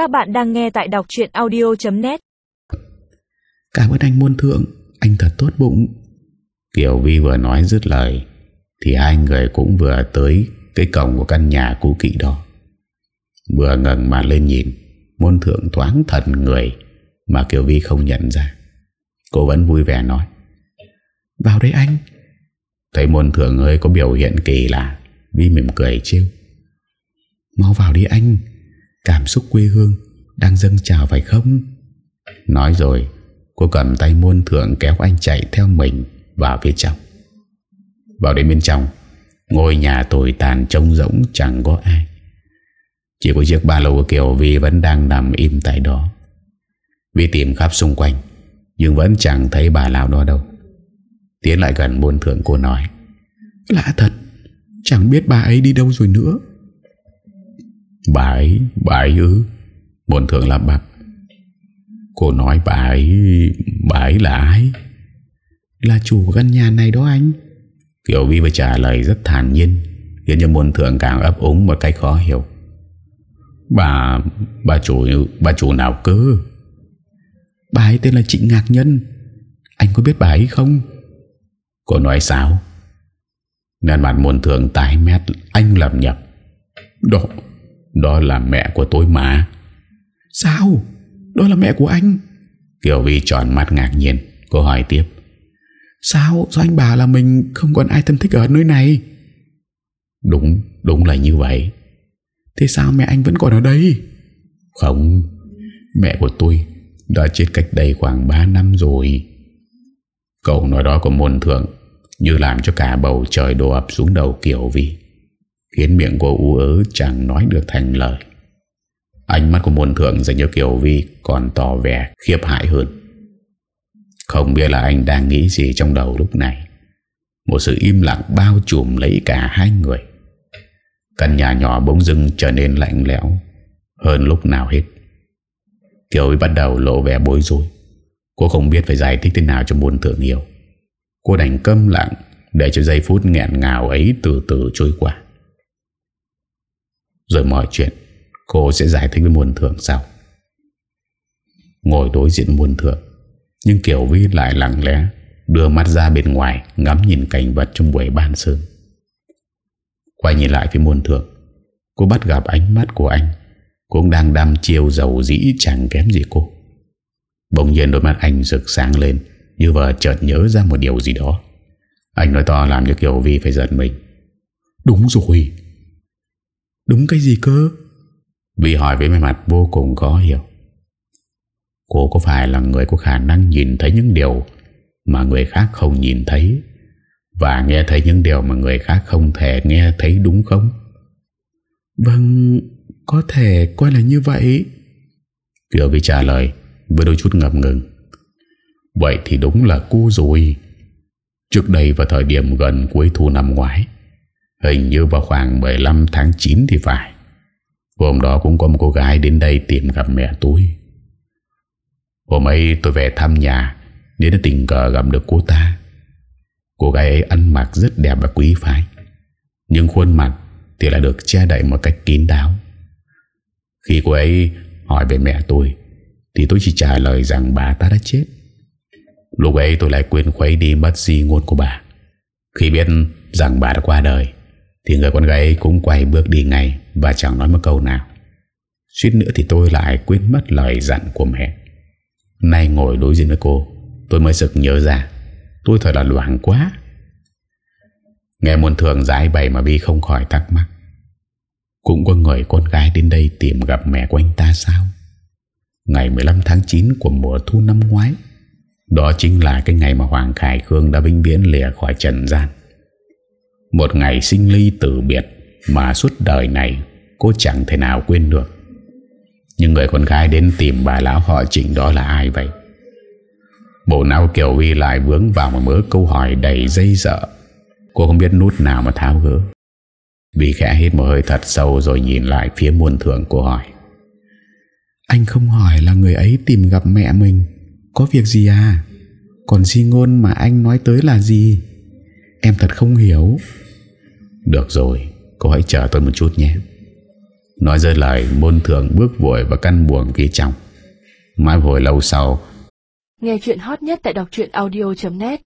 Các bạn đang nghe tại đọc chuyện audio.net Cảm ơn anh muôn thượng Anh thật tốt bụng. Kiều Vi vừa nói dứt lời Thì hai người cũng vừa tới Cái cổng của căn nhà cũ kỹ đó. Vừa ngẩng mặt lên nhìn Môn thượng thoáng thật người Mà Kiều Vi không nhận ra. Cô vẫn vui vẻ nói Vào đây anh. Thấy môn thượng ơi có biểu hiện kỳ lạ Vi mỉm cười trêu Mau vào đi anh Cảm xúc quê hương Đang dâng trào phải không? Nói rồi, Cô cầm tay môn thượng kéo anh chạy theo mình Vào phía trong. Vào đến bên trong, Ngôi nhà tồi tàn trông rỗng chẳng có ai. Chỉ có chiếc ba lô của Kiều Vi vẫn đang nằm im tại đó. Vi tìm khắp xung quanh, Nhưng vẫn chẳng thấy bà lão đó đâu. Tiến lại gần môn thượng, cô nói, Lạ thật, Chẳng biết bà ấy đi đâu rồi nữa. Bà ấy Bà ấy ư? Bồn thường là bập Cô nói bà ấy Bà ấy là ai? Là chủ căn nhà này đó anh. Kiều Vi vừa trả lời rất thản nhiên, Khiến cho môn thượng càng ấp úng một cách khó hiểu. Bà Bà chủ Bà chủ nào cơ? Bà ấy tên là chị Ngạc Nhân. Anh có biết bà ấy không? Cô nói sao? Nên mặt môn thượng tái mét, Anh lầm nhập Đó đó là mẹ của tôi mà. Sao? Đó là mẹ của anh. Kiều Vi tròn mắt ngạc nhiên. Cô hỏi tiếp. Sao? Do anh bà là mình không còn ai thân thích ở nơi này? Đúng Đúng là như vậy. Thế sao mẹ anh vẫn còn ở đây? Không Mẹ của tôi đã chết cách đây khoảng 3 năm rồi. Câu nói đó của môn thượng Như làm cho cả bầu trời đổ ập xuống đầu Kiều Vi Khiến miệng cô u ớ, chẳng nói được thành lời. Ánh mắt của môn thượng dành cho Kiều Vi Còn tỏ vẻ khiếp hại hơn. Không biết là anh đang nghĩ gì trong đầu lúc này. Một sự im lặng bao trùm lấy cả hai người. Căn nhà nhỏ bỗng dưng trở nên lạnh lẽo, Hơn lúc nào hết. Kiều Vi bắt đầu lộ vẻ bối rối. Cô không biết phải giải thích thế nào cho môn thượng hiểu. Cô đành câm lặng, Để cho giây phút nghẹn ngào ấy từ từ trôi qua. Rồi mọi chuyện, Cô sẽ giải thích với muôn thượng sau. Ngồi đối diện muôn thượng, Nhưng Kiều Vi lại lặng lẽ Đưa mắt ra bên ngoài, Ngắm nhìn cảnh vật trong buổi ban sương Quay nhìn lại phía muôn thượng, Cô bắt gặp ánh mắt của anh, Cũng đang đăm chiêu dầu dĩ chẳng kém gì cô. Bỗng nhiên đôi mắt anh rực sáng lên, Như vợ chợt nhớ ra một điều gì đó. Anh nói to làm cho Kiều Vi phải giận mình. Đúng rồi Đúng cái gì cơ? Vi hỏi với mặt vô cùng khó hiểu. Cô có phải là người có khả năng nhìn thấy những điều Mà người khác không nhìn thấy Và nghe thấy những điều mà người khác không thể nghe thấy đúng không? Vâng, có thể coi là như vậy. Kiều Vi trả lời với đôi chút ngập ngừng. Vậy thì đúng là cô rồi. Trước đây vào thời điểm gần cuối thu năm ngoái Hình như vào khoảng 15 tháng 9 thì phải. Hôm đó cũng có một cô gái đến đây tìm gặp mẹ tôi. Hôm ấy tôi về thăm nhà, Nên đã tình cờ gặp được cô ta. Cô gái ấy ăn mặc rất đẹp và quý phái, Nhưng khuôn mặt thì lại được che đậy một cách kín đáo. Khi cô ấy hỏi về mẹ tôi, Thì tôi chỉ trả lời rằng bà ta đã chết. Lúc ấy tôi lại quên khuấy đi mất di ngôn của bà. Khi biết rằng bà đã qua đời thì người con gái cũng quay bước đi ngay Và chẳng nói một câu nào. Suýt nữa thì tôi lại quên mất lời dặn của mẹ. Nay ngồi đối diện với cô, Tôi mới sực nhớ ra, Tôi thật là loạn quá. Nghe muôn thường giải bày mà Vi không khỏi thắc mắc. Cũng có người con gái đến đây tìm gặp mẹ của anh ta sao? Ngày 15 tháng 9 của mùa thu năm ngoái, Đó chính là cái ngày mà Hoàng Khải Khương đã vinh viễn lìa khỏi trần gian. Một ngày sinh ly tử biệt Mà suốt đời này cô chẳng thể nào quên được. Nhưng người con gái đến tìm bà lão họ trịnh đó là ai vậy? Bộ não Kiều Vi lại vướng vào một mớ câu hỏi đầy dây dở. Cô không biết nút nào mà tháo gỡ. Vì khẽ hít một hơi thật sâu rồi nhìn lại phía muôn thường cô hỏi. Anh không hỏi là người ấy tìm gặp mẹ mình. Có việc gì à? Còn di ngôn mà anh nói tới là gì? Em thật không hiểu. Được rồi Cô hãy chờ tôi một chút nhé. Nói rơi lời môn thượng bước vội vào căn buồng phía trong Mãi hồi lâu sau. Nghe chuyện hot nhất tại đọc audio.net